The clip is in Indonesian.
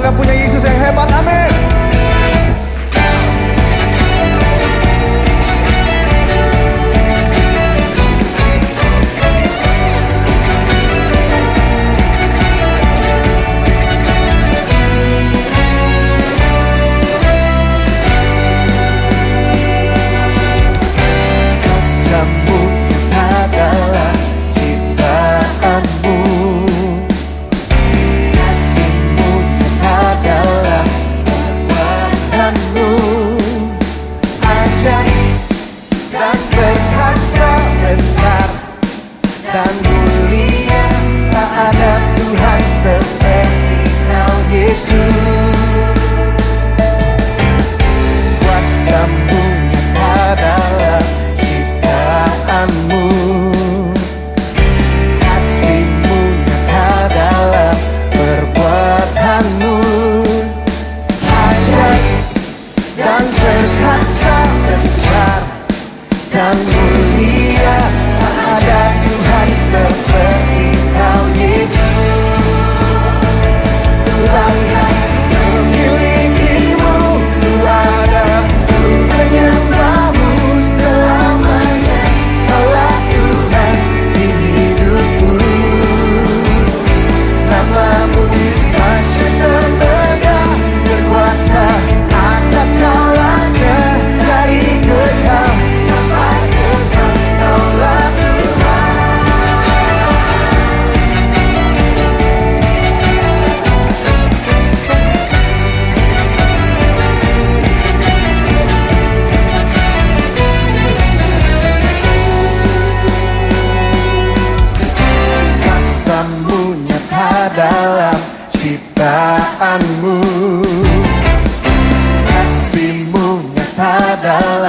Haga dalam ciptaanmu. Kasihmu nyata dalam